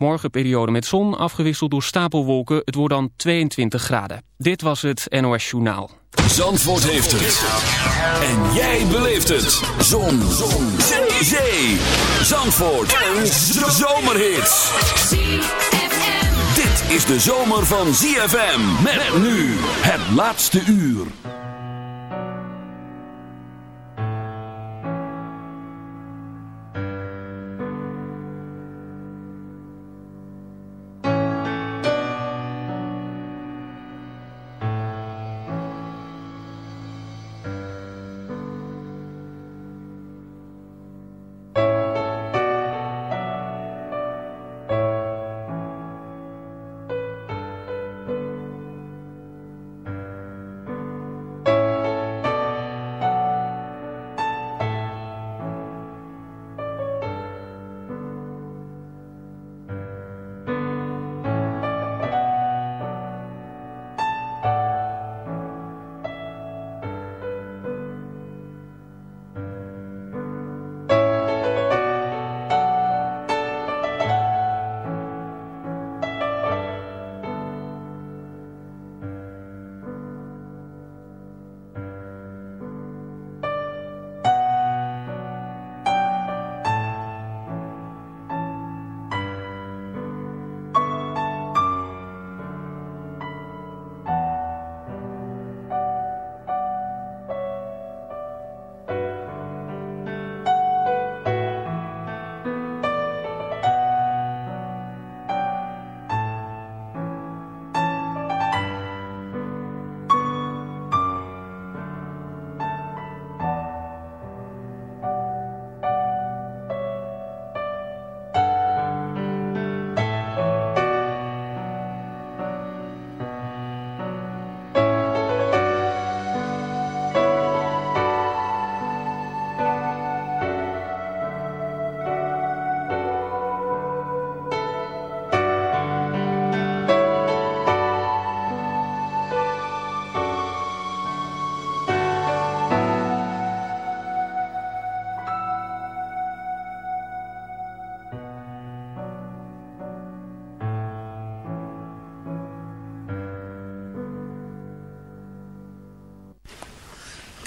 Morgen periode met zon, afgewisseld door stapelwolken. Het wordt dan 22 graden. Dit was het NOS Journaal. Zandvoort heeft het. En jij beleeft het. Zon. zon. Zee. Zandvoort. Een zomerhit. Dit is de zomer van ZFM. Met nu het laatste uur.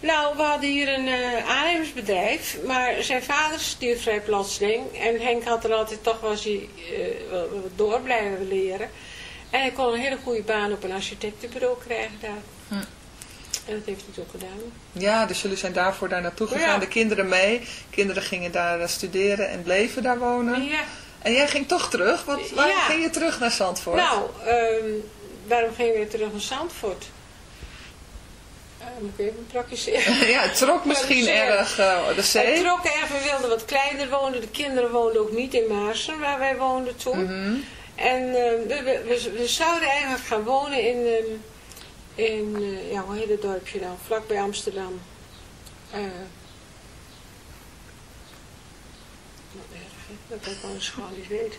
Nou, we hadden hier een uh, aannemersbedrijf, maar zijn vader stierf vrij plotseling. En Henk had er altijd toch was hij uh, door blijven leren. En hij kon een hele goede baan op een architectenbureau krijgen daar. Hm. En dat heeft hij toen gedaan. Ja, dus jullie zijn daarvoor daar naartoe gegaan. Ja. De kinderen mee. Kinderen gingen daar eh, studeren en bleven daar wonen. Ja. En jij ging toch terug? Wat, waarom Ja. ging je terug naar Zandvoort? Nou, ehm, waarom gingen we terug naar Zandvoort? Eh, moet ik even praktiseren. ja, het trok misschien zee. erg uh, de Het zee. trok erg, we wilden wat kleiner wonen. De kinderen woonden ook niet in Maarsen, waar wij woonden toen. Mhm. En ehm, we, we, we, zouden eigenlijk gaan wonen in, ehm, in eh, ja, hoe heet het dorpje nou? Vlakbij Amsterdam. Eh wat erg, hè? Dat ik wel eens gewoon niet weet.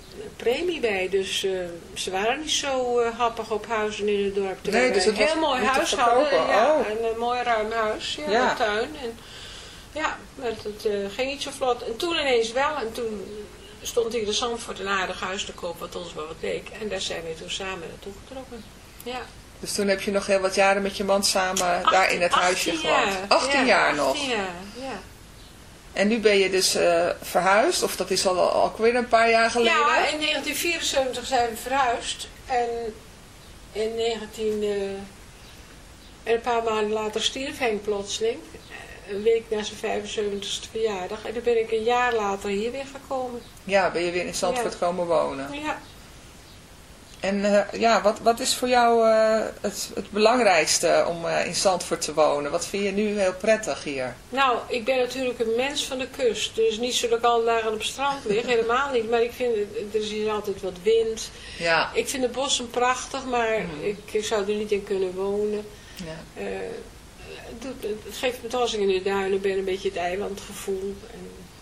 premie bij. Dus eh, ze waren niet zo eh, happig op huizen in het dorp. Terwijl Nee, dus het een was heel mooi huis hadden. Ja, Oh. een, eh, mooi ruim huis. Ja, Ja. Een tuin. En, ja, maar het ging niet zo vlot. En toen ineens wel. En toen stond hier de Zandvoort een aardig huis te koop, wat ons wel wat leek. En daar zijn we toen samen naartoe getrokken. Ja. Dus toen heb je nog heel wat jaren met je man samen daar in het huisje 18 gewoond. jaar. 18 Ja, jaar nog. 18 jaar, ja. En nu ben je dus eh, verhuisd, of dat is al, al weer een paar jaar geleden? Ja, in 1974 zijn we verhuisd. En in 19... eh, en een paar maanden later stierf Henk plotseling. Een week na zijn 75ste verjaardag. En dan ben ik een jaar later hier weer gekomen. Ja, ben je weer in Zandvoort Ja. komen wonen. Ja. En eh, ja, wat, wat is voor jou eh, het, het belangrijkste om eh, in Zandvoort te wonen? Wat vind je nu heel prettig hier? Nou, ik ben natuurlijk een mens van de kust. Dus niet zo dat ik al dagen op het strand lig. Helemaal niet. Maar ik vind, er is hier altijd wat wind. Ja. Ik vind de bossen prachtig. Maar ik, ik zou er niet in kunnen wonen. ja. Het- het geeft me toch als ik in de duinen ben een beetje het eilandgevoel. En,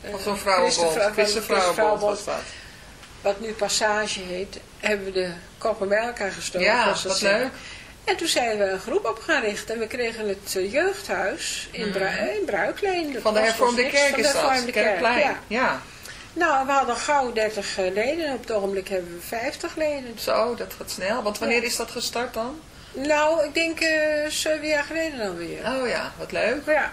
eh, Of zo'n vrouwenbond, was dat. wat nu Passage heet, hebben we de koppen bij elkaar gestoken. Ja, dat wat leuk. En toen zijn we een groep op gaan richten. En we kregen het eh, jeugdhuis in, Bru in Bruikleen. Van de hervormde kerk van is de dat, Kerkplein. Ja. Ja. Nou, we hadden gauw 30 leden. Op het ogenblik hebben we 50 leden. Zo, dat gaat snel. Want wanneer Ja. is dat gestart dan? Nou, ik denk eh zeven jaar geleden alweer. Oh ja, wat leuk. Ja,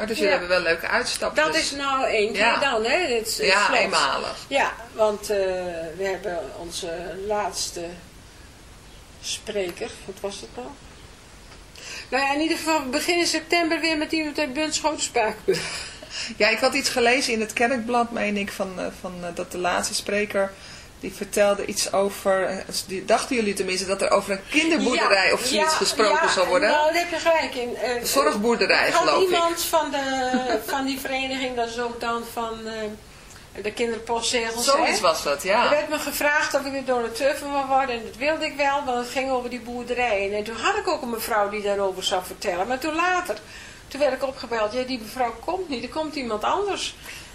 Oh, dus jullie Ja. hebben wel leuke uitstapjes. Dat is nou één keer Ja. dan, hè? Het Ja, slot. eenmalig. Ja, want eh, we hebben onze laatste spreker, wat was het nou? Nou ja, in ieder geval we beginnen september weer met iemand uit Bunschoten. Ja, ik had iets gelezen in het kerkblad, meen ik, van, eh, van eh, dat de laatste spreker... Die vertelde iets over, dachten jullie tenminste, dat er over een kinderboerderij of zoiets gesproken ja, zou worden? Nou, daar heb je gelijk in. Eh, Zorgboerderij, ik had geloof ik. iemand van, de, van die vereniging, dat is ook dan van eh, de kinderpostzegels. Zoiets hè? was dat, Er ja. werd me gevraagd of ik de donateur van wil worden en dat wilde ik wel, want het ging over die boerderijen. En toen had ik ook een mevrouw die daarover zou vertellen, maar toen later, toen werd ik opgebeld, ja die mevrouw komt niet, er komt iemand anders.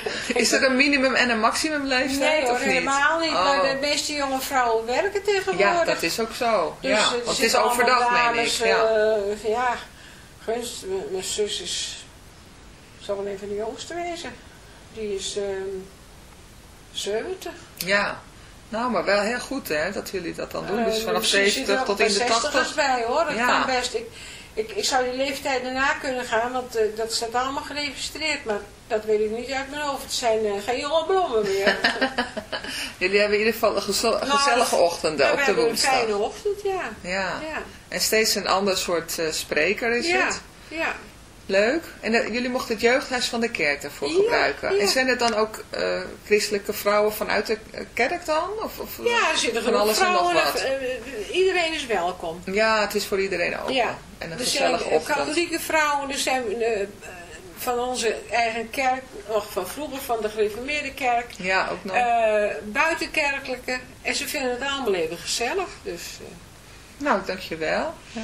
Is er een minimum en een maximum leeftijd nee hoor, of niet? helemaal niet. Oh. Maar de meeste jonge vrouwen werken tegenwoordig. Ja, dat is ook zo. Dus, ja, want het is overdag, meen ik. Ja. eh, ja, gunst, mijn zus is, zal wel een van de jongste wezen. Die is ehm 70. ja, nou, maar wel heel goed hè, dat jullie dat dan doen. Dus vanaf er 70 ook tot in de 60 80. bij hoor, dat Ja. kan best. Ik, ik, ik zou die leeftijd daarna kunnen gaan, want eh, dat staat allemaal geregistreerd. Maar dat weet ik niet uit mijn hoofd. Het zijn eh, geen jonge blommen meer. Jullie hebben in ieder geval een gezo- Nou, gezellige ochtenden Maar op we de hebben een woensdag. fijne ochtend, ja. Ja. Ja, En steeds een ander soort eh, spreker is ja, het. ja. Leuk. En eh, jullie mochten het jeugdhuis van de kerk daarvoor Ja, gebruiken. ja. En zijn het dan ook eh, christelijke vrouwen vanuit de eh, kerk dan? Of, of, Ja, er zitten van alles en nog vrouwen. wat? iedereen is welkom. Ja, het is voor iedereen open. Ja, En een er gezellige zijn katholieke vrouwen, er zijn van onze eigen kerk, nog van vroeger van de gereformeerde kerk, Ja, ook nog. buitenkerkelijke. En ze vinden het allemaal even gezellig. Dus, nou, dankjewel. Ja.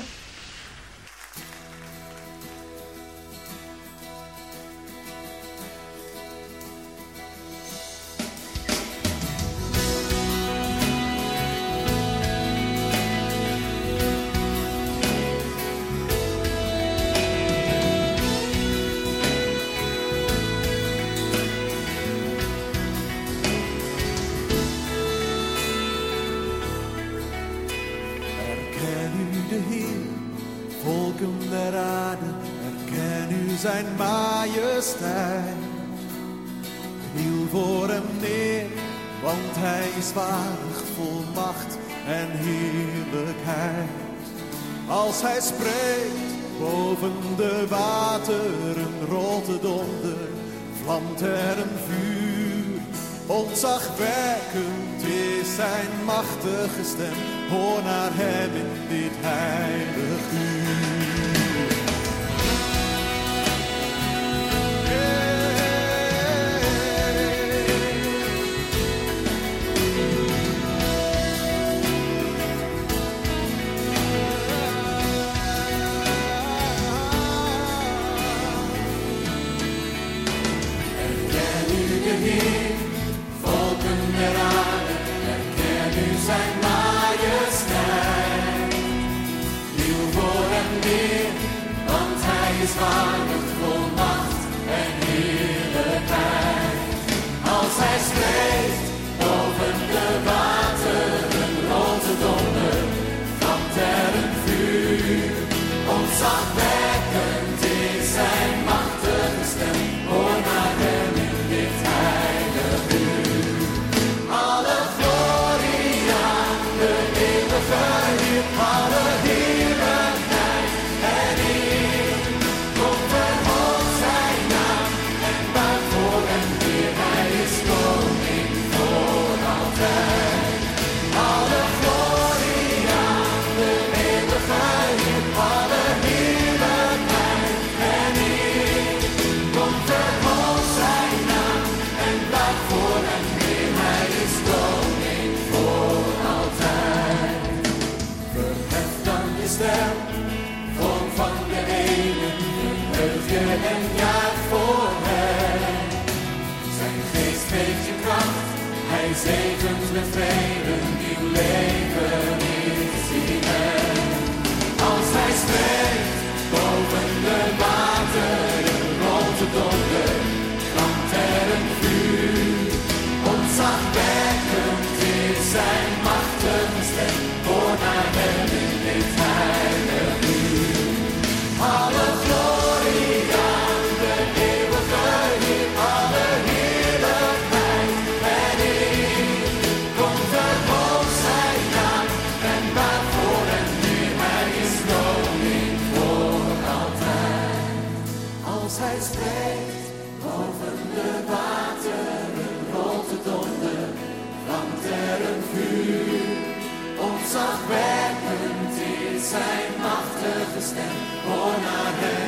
And you lay. Zijn machtige stem, hoor naar hem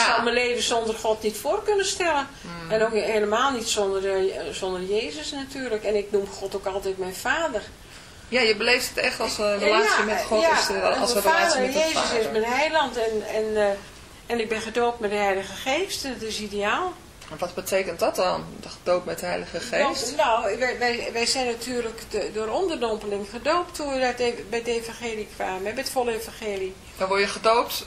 Ik zou mijn leven zonder God niet voor kunnen stellen. Hmm. En ook helemaal niet zonder, eh, zonder Jezus natuurlijk. En ik noem God ook altijd mijn vader. Ja, je beleeft het echt als een relatie met God. is als een relatie vader, met Jezus vader. is mijn heiland en, en, eh, en ik ben gedoopt met de Heilige Geest. Dat is ideaal. En wat betekent dat dan? De dood met de Heilige Geest? Nou, wij, wij, wij zijn natuurlijk de- door onderdompeling gedoopt toen we uit bij het evangelie kwamen, bij het volle evangelie. Dan word je gedoopt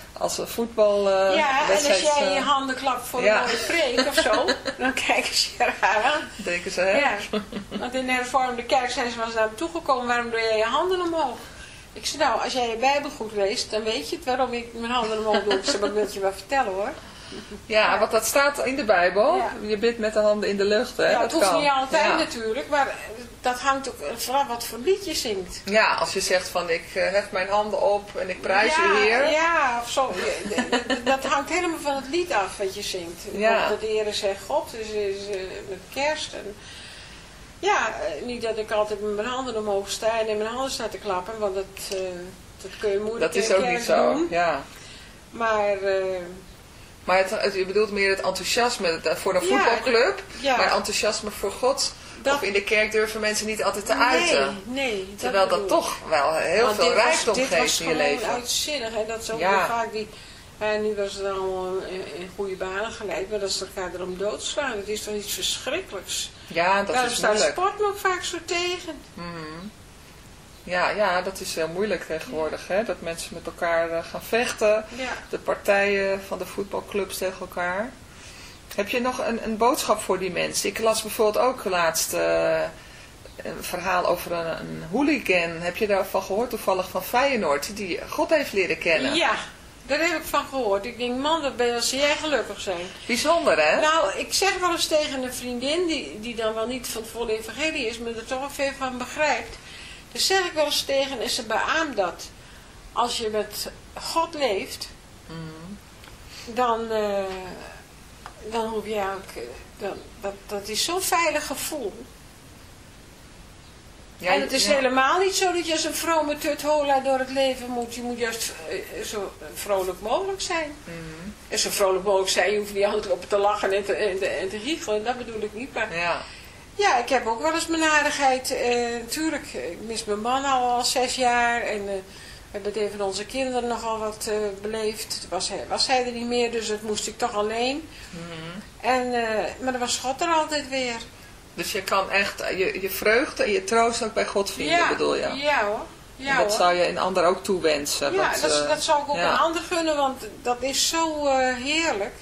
als een voetbal eh, ja, en als jij eh, je handen klapt voor ja. een mooie preek of zo, dan kijken ze je raar aan. denken ze, hè? Ja, want in de hervormde kerk zijn ze wel eens naar me toegekomen, waarom doe jij je handen omhoog? Ik zei, nou, als jij je Bijbel goed leest, dan weet je het waarom ik mijn handen omhoog doe. Ik zei, maar ik wil het je wel vertellen hoor. Ja, want dat staat in de Bijbel. Ja. Je bidt met de handen in de lucht, hè? Ja, dat hoeft kan. niet altijd ja. natuurlijk, maar dat hangt ook vanaf wat voor lied je zingt. Ja, als je zegt van ik eh, hef mijn handen op en ik prijs ja, u Heer. Ja, of zo. Dat hangt helemaal van het lied af wat je zingt. Ja. Dat de Heer zegt God, dus is eh, met kerst. En, ja, eh, niet dat ik altijd met mijn handen omhoog sta en in mijn handen sta te klappen, want dat, dat kun je moeilijk Dat is ook niet zo. doen. Ja. Maar eh, Maar het, het- je bedoelt meer het enthousiasme voor een voetbalclub. ja. Maar enthousiasme voor God. Dat- Of in de kerk durven mensen niet altijd te uiten. nee, nee. Terwijl dat toch wel heel Want veel dit was- rijkdom dit was geeft in je gewoon leven. uitzinnig. En dat is ook Ja. vaak die... En nu was het allemaal in, goede banen geleid. Maar dat ze elkaar erom doodslaan. Het is toch iets verschrikkelijks. Ja, dat Daarom is staat moeilijk. sport me ook vaak zo tegen. Mhm. Ja, ja, dat is heel moeilijk tegenwoordig. Hè? Dat mensen met elkaar eh, gaan vechten. Ja. De partijen van de voetbalclubs tegen elkaar. Heb je nog een, een boodschap voor die mensen? Ik las bijvoorbeeld ook laatst eh, een verhaal over een, een hooligan. Heb je daarvan gehoord toevallig van Feyenoord? Die God heeft leren kennen. Ja, daar heb ik van gehoord. Ik denk, man, wat ben als jij gelukkig zijn. Bijzonder hè? Nou, ik zeg wel eens tegen een vriendin, die, die dan wel niet van het volle evangelie is, maar er toch wel veel van begrijpt. Dan zeg ik wel eens tegen en ze beaamt dat. Als je met God leeft, Mhm. dan, eh, dan hoef je ook, eh, dan, dat, dat is zo'n veilig gevoel. Ja, en het is ja. helemaal niet zo dat je als een vrome tuthola door het leven moet. Je moet juist eh, zo vrolijk mogelijk zijn. Mhm. En zo vrolijk mogelijk zijn, je hoeft niet altijd op te lachen en te, en te, en te giechelen. Dat bedoel ik niet. Maar Ja. ja, ik heb ook wel eens mijn aardigheid. eh tuurlijk, ik mis mijn man al, al zes jaar. En eh, we hebben het onze kinderen nogal wat eh, beleefd. Was hij, was hij er niet meer, dus dat moest ik toch alleen. Mhm. En, eh, maar dan was God er altijd weer. Dus je kan echt eh, je, je vreugde en je troost ook bij God vinden, bedoel je? Ja hoor. Ja, en dat zou je een ander ook toewensen. Ja, dat, dat, zou ik ook een ander gunnen, want dat is zo heerlijk.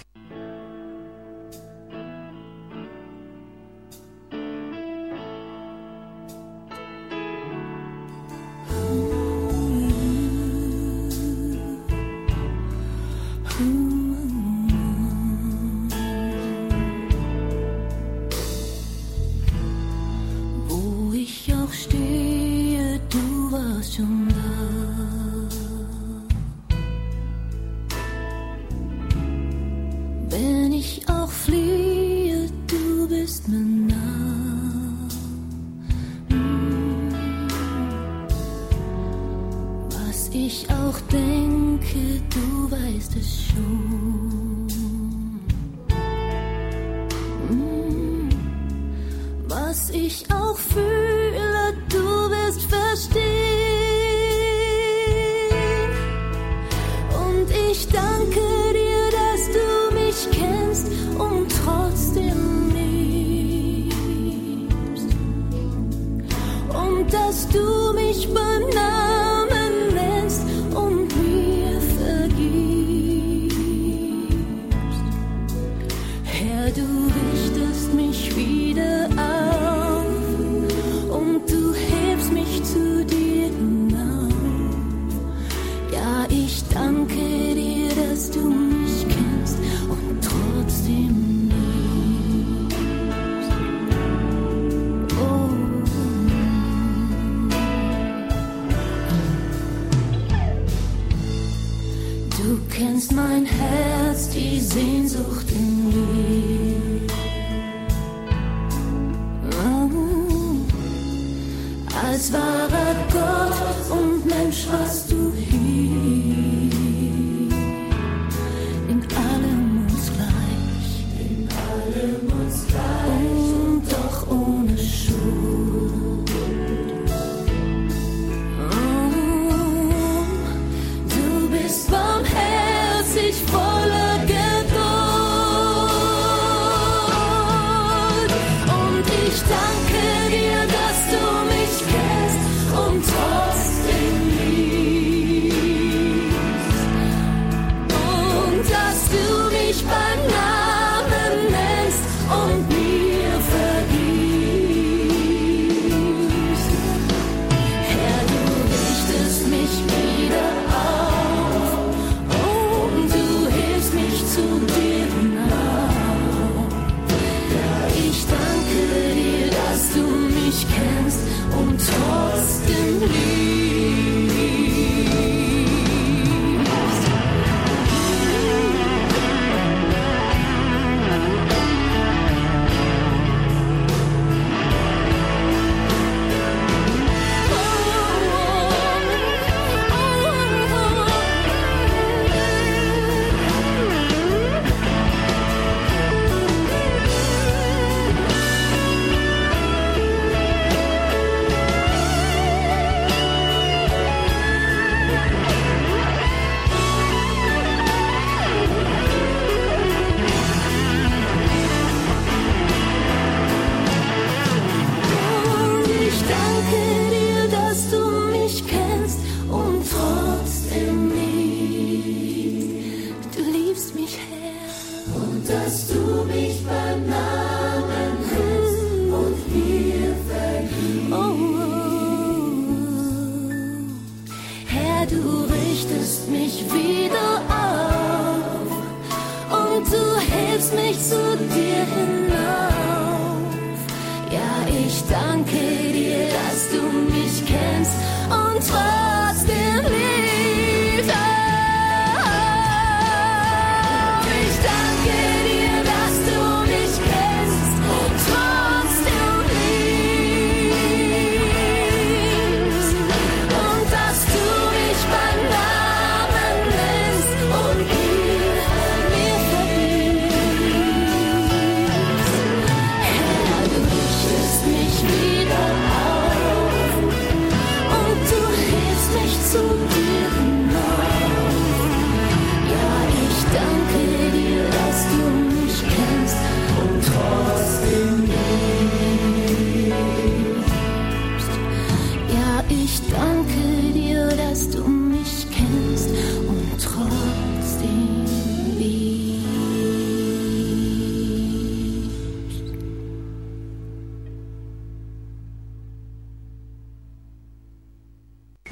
Ich danke dir, dass du mich kennst und trotzdem liebst.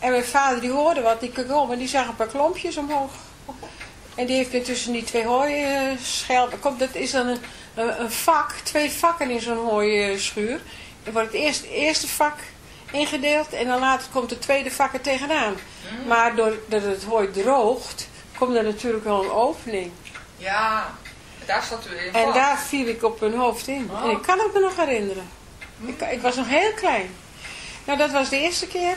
En mijn vader die hoorde wat, die keek om en die zag een paar klompjes omhoog. En die heeft me tussen die twee hooischelpen, komt dat is dan een, een, vak, twee vakken in zo'n hooischuur. Er wordt het eerste, eerste vak ingedeeld en dan later komt het tweede vak er tegenaan. Maar doordat het hooi droogt, komt er natuurlijk wel een opening. Ja, daar zat u in. En daar viel ik op mijn hoofd in. En ik kan het me nog herinneren. Ik, ik was nog heel klein. Nou, dat was de eerste keer.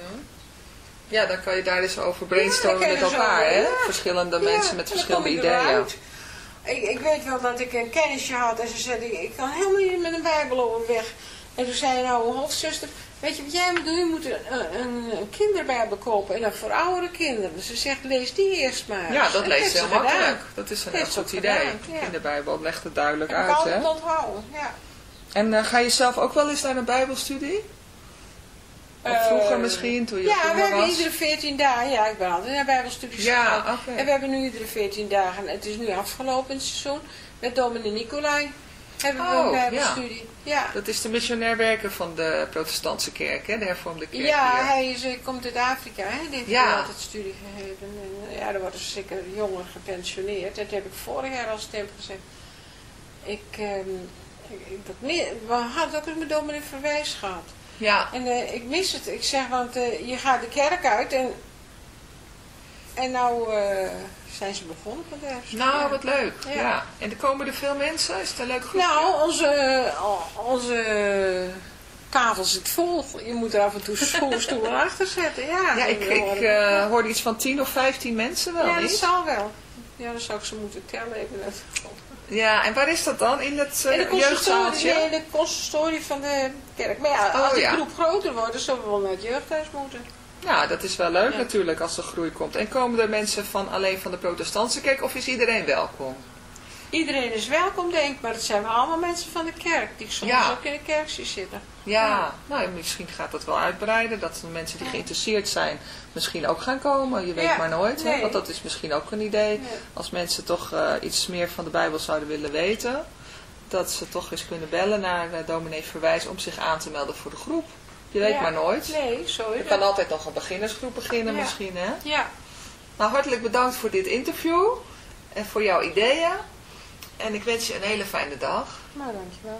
Ja, dan kan je daar eens over brainstormen Ja, met kan dus elkaar, hè? Verschillende mensen met verschillende ideeën. Ik, ik weet wel dat ik een kennisje had en ze zei, ik kan helemaal niet met een bijbel overweg. En toen zei nou een hofzuster, weet je wat jij moet doen? Je moet een, een, een kinderbijbel kopen en dan voor oudere kinderen. Dus ze zegt, lees die eerst maar. Ja, dat leest heel gedaan. makkelijk. Dat is een heel goed idee. gedaan, ja. In de Bijbel legt het duidelijk Heb ik uit, altijd hè? onthouden, ja. En eh, ga je zelf ook wel eens naar een bijbelstudie? Of vroeger Eh, misschien, toen je Ja, we hebben was? iedere 14 dagen, ja, ik ben altijd naar bijbelstudies Ja. En we hebben nu iedere 14 dagen, het is nu afgelopen het seizoen, met dominee Nicolai hebben we Oh, een bijbelstudie. Ja, Dat is de missionair werker van de protestantse kerk, hè? De hervormde kerk ja hier. hij is, eh, komt uit Afrika, hè? die heeft Ja. altijd studie gegeven. En, eh, ja, er worden zeker jongeren gepensioneerd. Dat heb ik vorig jaar al stem gezegd. Ik, ik, ik- dat, we hadden ook eens met dominee Verwijs gehad. Ja, En eh, ik mis het. Ik zeg, want eh, je gaat de kerk uit en, en nou eh, zijn ze begonnen met de nou wat leuk. Ja. Ja. En er komen er veel mensen? Is het een leuk groepje? Nou, onze, onze kavel zit vol. Je moet er af en toe stoel- stoelen achter zetten. Ja, ja, ik, ik hoorde iets van 10 of 15 mensen wel, ja, dat niet? zal wel. Ja, dan zou ik ze moeten tellen even. Ja, en waar is dat dan? In het In uh, de jeugdzaaltje? nee, in de consistorie van de kerk. Maar ja, Oh, als die ja. groep groter wordt, dan zullen we wel naar het jeugdhuis moeten. Ja, dat is wel leuk Ja. natuurlijk als er groei komt. En komen er mensen van alleen van de protestantse kerk of is iedereen welkom? Iedereen is welkom, denk ik, maar het zijn wel allemaal mensen van de kerk, die soms Ja. ook in de kerk zitten. Ja, Ja. nou misschien gaat dat wel uitbreiden. Dat de mensen die geïnteresseerd zijn misschien ook gaan komen. Je weet Ja, maar nooit. Hè? Want dat is misschien ook een idee. Nee. Als mensen toch eh, iets meer van de Bijbel zouden willen weten. Dat ze toch eens kunnen bellen naar uh, dominee Verwijs om zich aan te melden voor de groep. Je weet Ja. maar nooit. Nee, zo Je kan het. altijd nog een beginnersgroep beginnen misschien. Hè? Ja, Nou, hartelijk bedankt voor dit interview. En voor jouw ideeën. En ik wens je een hele fijne dag. maar dankjewel.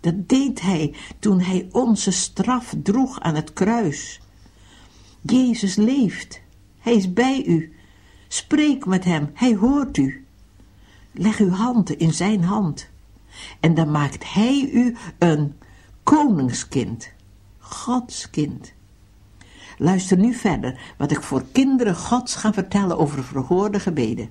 Dat deed hij toen hij onze straf droeg aan het kruis. Jezus leeft. Hij is bij u. Spreek met hem. Hij hoort u. Leg uw hand in zijn hand. En dan maakt hij u een koningskind. Gods kind. Luister nu verder wat ik voor kinderen Gods ga vertellen over verhoorde gebeden.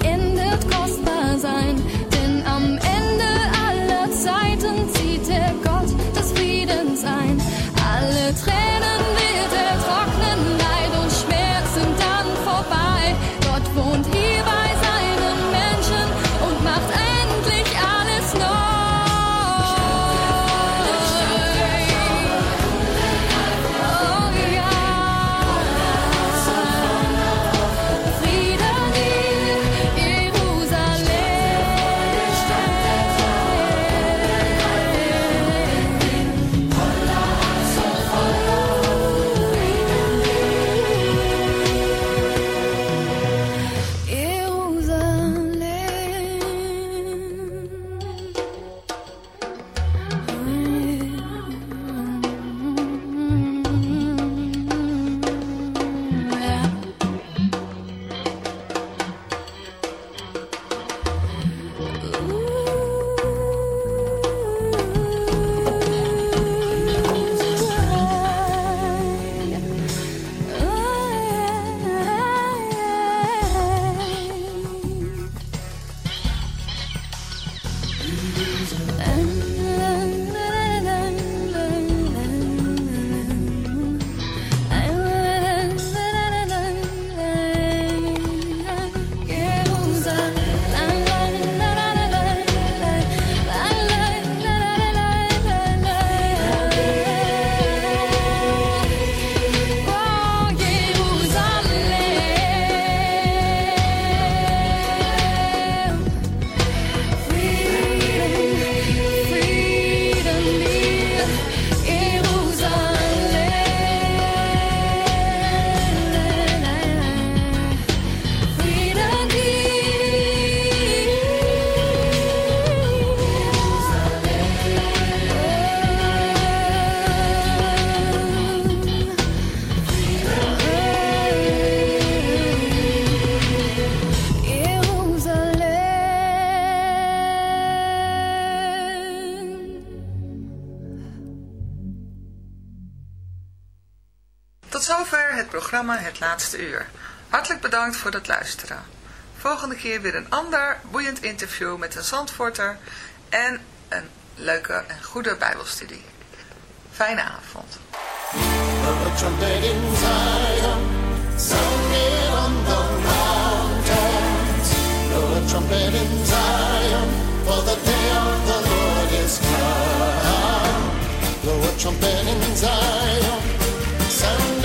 vollendet kostbar sein, denn am Ende aller Zeiten zieht der Gott des Friedens ein. Alle Tränen Laatste Uur. Hartelijk bedankt voor het luisteren. Volgende keer weer een ander boeiend interview met een zandvorter en een leuke en goede bijbelstudie. Fijne avond. Trumpet in Zion, for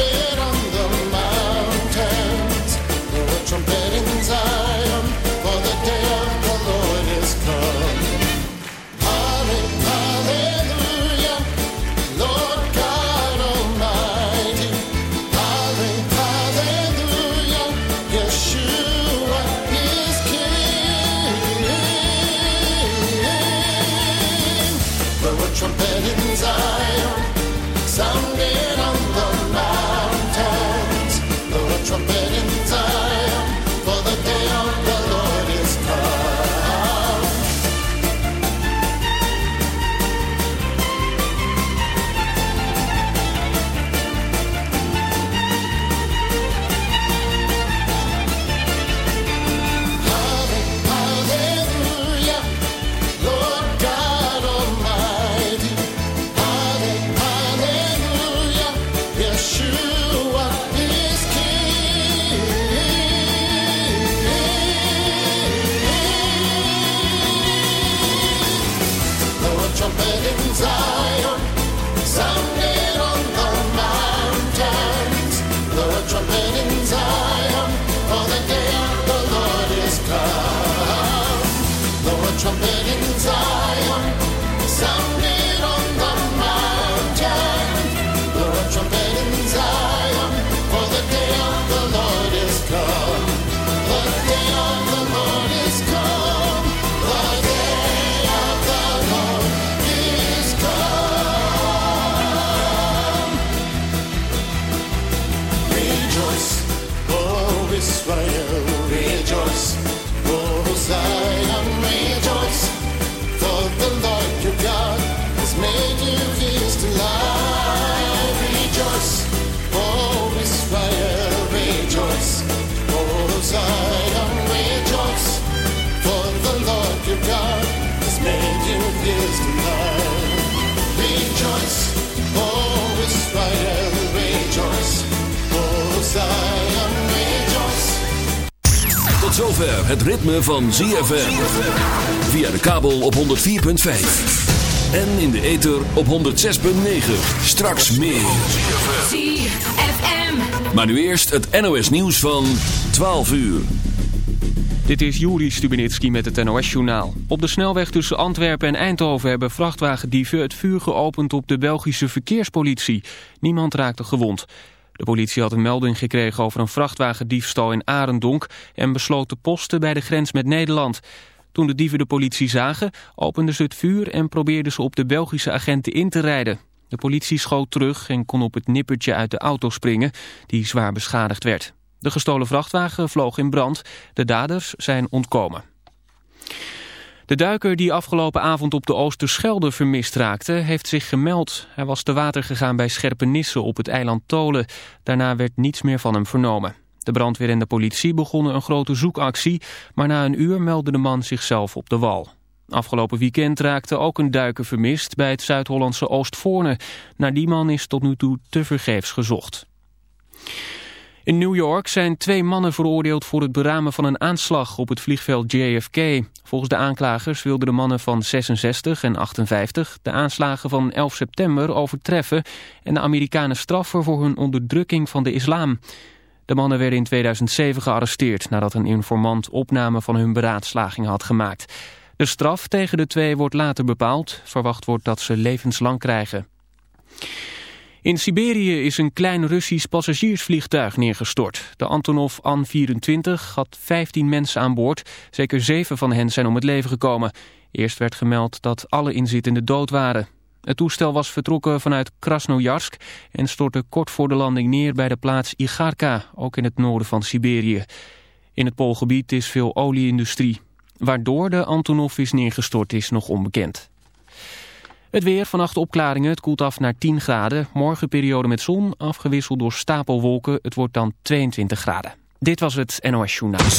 van ZFM. Via de kabel op 104.5. En in de ether op 106.9. Straks meer. ZFM. Maar nu eerst het NOS nieuws van 12 uur. Dit is Juri Stubenitski met het NOS-journaal. Op de snelweg tussen Antwerpen en Eindhoven hebben vrachtwagendieven het vuur geopend op de Belgische verkeerspolitie. Niemand raakte gewond. De politie had een melding gekregen over een vrachtwagendiefstal in Arendonk en besloot te posten bij de grens met Nederland. Toen de dieven de politie zagen, openden ze het vuur en probeerden ze op de Belgische agenten in te rijden. De politie schoot terug en kon op het nippertje uit de auto springen, die zwaar beschadigd werd. De gestolen vrachtwagen vloog in brand. De daders zijn ontkomen. De duiker die afgelopen avond op de Oosterschelde vermist raakte, heeft zich gemeld. Hij was te water gegaan bij Scherpenisse op het eiland Tolen. Daarna werd niets meer van hem vernomen. De brandweer en de politie begonnen een grote zoekactie, maar na een uur meldde de man zichzelf op de wal. Afgelopen weekend raakte ook een duiker vermist bij het Zuid-Hollandse Oostvoorne. Naar die man is tot nu toe tevergeefs gezocht. In New York zijn twee mannen veroordeeld voor het beramen van een aanslag op het vliegveld JFK. Volgens de aanklagers wilden de mannen van 66 en 58 de aanslagen van 11 september overtreffen en de Amerikanen straffen voor hun onderdrukking van de islam. De mannen werden in 2007 gearresteerd nadat een informant opname van hun beraadslaging had gemaakt. De straf tegen de twee wordt later bepaald. Verwacht wordt dat ze levenslang krijgen. In Siberië is een klein Russisch passagiersvliegtuig neergestort. De Antonov An-24 had 15 mensen aan boord. Zeker zeven van hen zijn om het leven gekomen. Eerst werd gemeld dat alle inzittenden dood waren. Het toestel was vertrokken vanuit Krasnojarsk en stortte kort voor de landing neer bij de plaats Igarka, ook in het noorden van Siberië. In het Poolgebied is veel olieindustrie. Waardoor de Antonov is neergestort is nog onbekend. Het weer, vannacht opklaringen, het koelt af naar 10 graden. Morgen periode met zon, afgewisseld door stapelwolken. Het wordt dan 22 graden. Dit was het NOS Journaal.